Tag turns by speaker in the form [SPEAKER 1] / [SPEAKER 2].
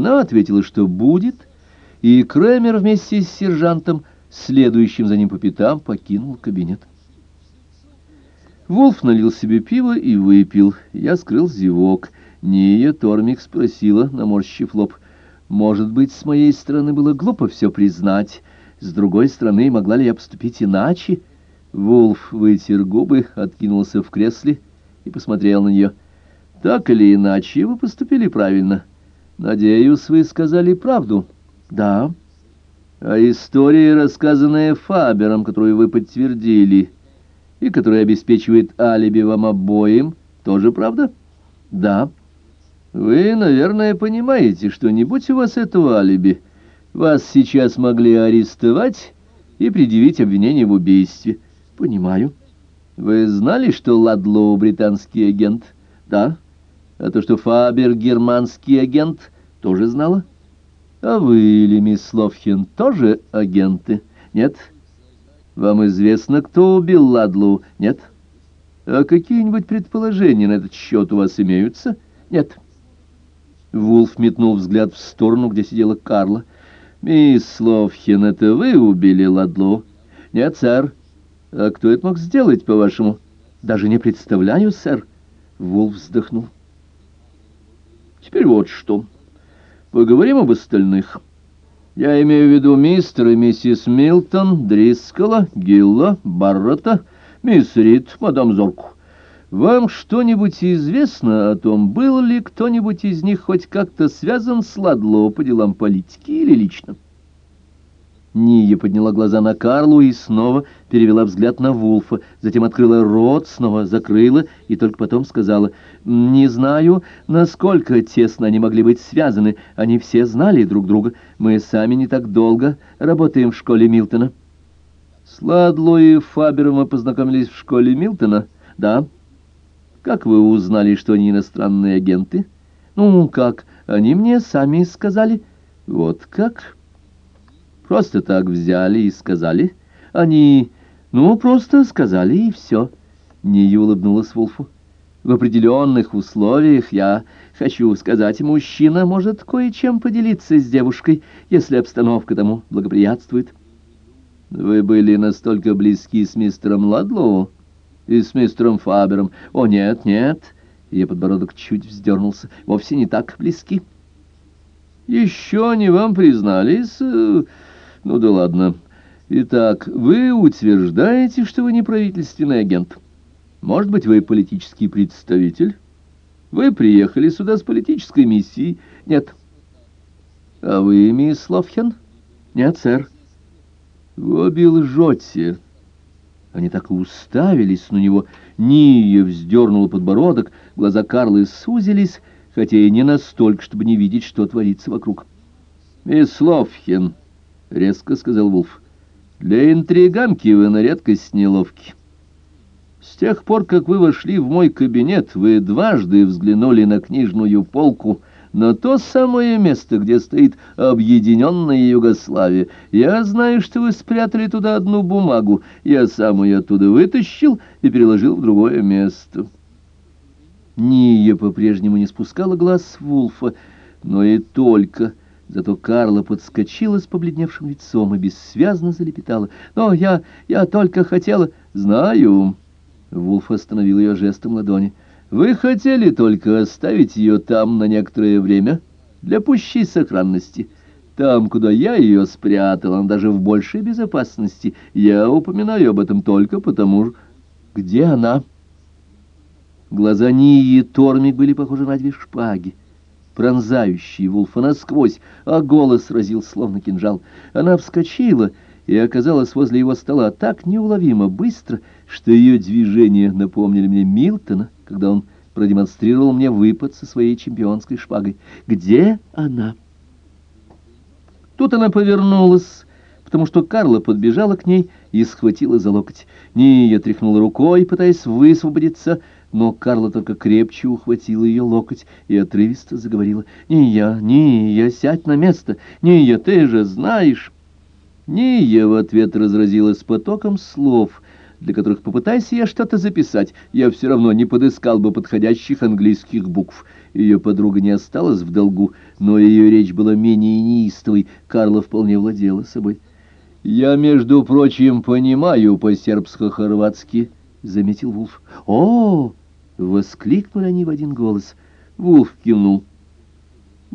[SPEAKER 1] Она ответила, что будет, и Кремер вместе с сержантом, следующим за ним по пятам, покинул кабинет. Вулф налил себе пиво и выпил. Я скрыл зевок. Ния Тормик спросила, наморщив лоб. «Может быть, с моей стороны было глупо все признать. С другой стороны, могла ли я поступить иначе?» Вулф вытер губы, откинулся в кресле и посмотрел на нее. «Так или иначе, вы поступили правильно. Надеюсь, вы сказали правду». «Да». «А история, рассказанная Фабером, которую вы подтвердили...» и который обеспечивает алиби вам обоим, тоже правда? Да. Вы, наверное, понимаете, что не будь у вас этого алиби, вас сейчас могли арестовать и предъявить обвинение в убийстве. Понимаю. Вы знали, что Ладлоу британский агент? Да. А то, что Фабер германский агент, тоже знала? А вы или мисс Ловхен тоже агенты? Нет. Вам известно, кто убил Ладлу? Нет? А какие-нибудь предположения на этот счет у вас имеются? Нет. Вулф метнул взгляд в сторону, где сидела Карла. «Мисс Ловхин, это вы убили Ладлу?» «Нет, сэр». «А кто это мог сделать, по-вашему?» «Даже не представляю, сэр». Вулф вздохнул. «Теперь вот что. Поговорим об остальных». Я имею в виду мистер и миссис Милтон, Дрискола, Гилла, Баррета, мисс Рид, мадам Зорку. Вам что-нибудь известно о том, был ли кто-нибудь из них хоть как-то связан с Ладло по делам политики или лично? Ния подняла глаза на Карлу и снова перевела взгляд на Вулфа, затем открыла рот, снова закрыла и только потом сказала, «Не знаю, насколько тесно они могли быть связаны. Они все знали друг друга. Мы сами не так долго работаем в школе Милтона». «С Ладло и Фабером мы познакомились в школе Милтона?» «Да». «Как вы узнали, что они иностранные агенты?» «Ну, как? Они мне сами сказали». «Вот как?» Просто так взяли и сказали. Они, ну, просто сказали, и все. Ния улыбнулась Вулфу. В определенных условиях я хочу сказать, мужчина может кое-чем поделиться с девушкой, если обстановка тому благоприятствует. Вы были настолько близки с мистером Ладлоу и с мистером Фабером. О, нет, нет. Ее подбородок чуть вздернулся. Вовсе не так близки. Еще они вам признались... Ну да ладно. Итак, вы утверждаете, что вы не правительственный агент. Может быть, вы политический представитель? Вы приехали сюда с политической миссией? Нет. А вы, мисс Ловхен? Нет, сэр. Вы обе лжете. Они так и уставились на него. Ния вздернула подбородок, глаза Карлы сузились, хотя и не настолько, чтобы не видеть, что творится вокруг. «Мисс Ловхен», — резко сказал Вулф. «Для интриганки вы на редкость неловки. С тех пор, как вы вошли в мой кабинет, вы дважды взглянули на книжную полку, на то самое место, где стоит объединенная Югославия. Я знаю, что вы спрятали туда одну бумагу. Я сам ее оттуда вытащил и переложил в другое место». Ния по-прежнему не спускала глаз с Вулфа, но и только... Зато Карла подскочила с побледневшим лицом и бессвязно залепетала. «Но я... я только хотела...» «Знаю...» Вулф остановил ее жестом ладони. «Вы хотели только оставить ее там на некоторое время, для пущей сохранности. Там, куда я ее спрятал, она даже в большей безопасности. Я упоминаю об этом только потому, где она...» Глаза Нии Тормик были похожи на две шпаги пронзающий Вулфа насквозь, а голос разил словно кинжал. Она вскочила и оказалась возле его стола так неуловимо быстро, что ее движения напомнили мне Милтона, когда он продемонстрировал мне выпад со своей чемпионской шпагой. «Где она?» Тут она повернулась, потому что Карла подбежала к ней и схватила за локоть. Ния тряхнула рукой, пытаясь высвободиться, — но Карла только крепче ухватила ее локоть и отрывисто заговорила. «Ния, Ния, сядь на место! Ния, ты же знаешь!» Ния в ответ разразилась потоком слов, для которых попытайся я что-то записать, я все равно не подыскал бы подходящих английских букв. Ее подруга не осталась в долгу, но ее речь была менее неистовой, Карла вполне владела собой. «Я, между прочим, понимаю по-сербско-хорватски», — заметил Вулф. «О!» — воскликнули они в один голос. Вулф кивнул.